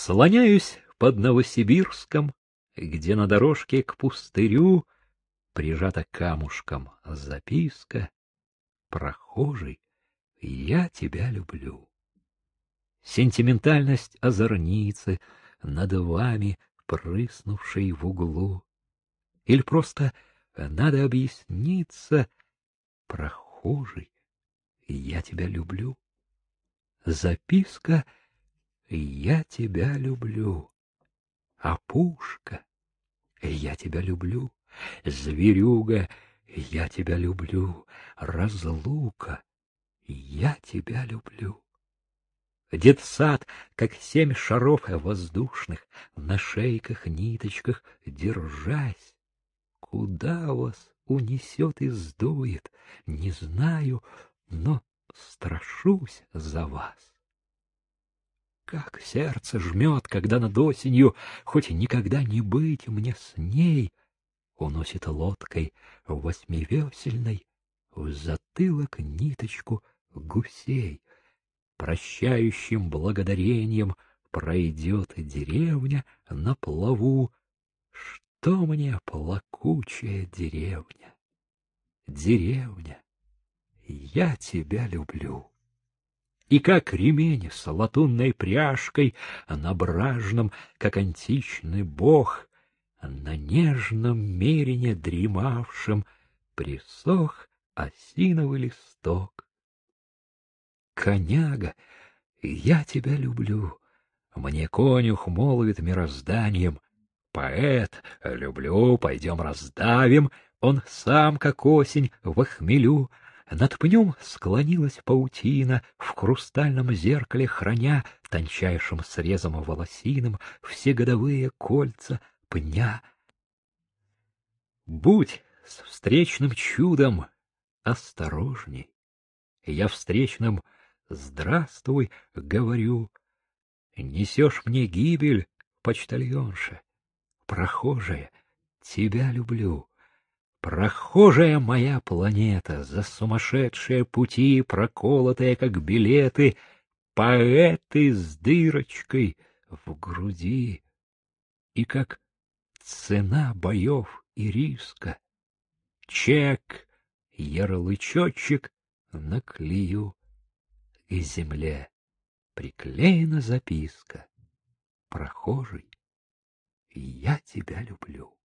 Слоняюсь под Новосибирском, где на дорожке к пустырю прижата камушком записка «Прохожий, я тебя люблю». Сентиментальность озорницы над вами, прыснувшей в углу. Или просто надо объясниться, прохожий, я тебя люблю. Записка «Я тебя люблю». А пушка «Я тебя люблю». Зверюга «Я тебя люблю». Разлука «Я тебя люблю». Детсад, как семь шаров воздушных, на шейках, ниточках держась. Куда вас унесет и сдует, не знаю, но страшусь за вас. Как сердце жмет, когда над осенью, хоть никогда не быть мне с ней, уносит лодкой восьмивесельной в затылок ниточку гусей. Прощающим благодарением пройдет деревня на плаву. Что мне плакучая деревня? Деревня, я тебя люблю. И как ремень с латунной пряжкой на бражном, как античный бог, на нежном мерине дремавшем присох осиновый листок. Коняга, я тебя люблю, мне конюх молвит мирозданием, поэт, люблю, пойдем раздавим, он сам, как осень, в хмелю, над пнем склонилась паутина, в хрустальном зеркале храня тончайшим срезом волосиным все годовые кольца пня. Будь с встречным чудом осторожней. Я встречным «Здравствуй», говорю. Несешь мне гибель, почтальонша, прохожая, тебя люблю. Прохожая моя планета, за сумасшедшие пути, проколотые, как билеты, поэты с дырочкой в груди. И как цена боев и риска, чек, ярлычочек наклею к земле. Приклеена записка. Прохожий, я тебя люблю.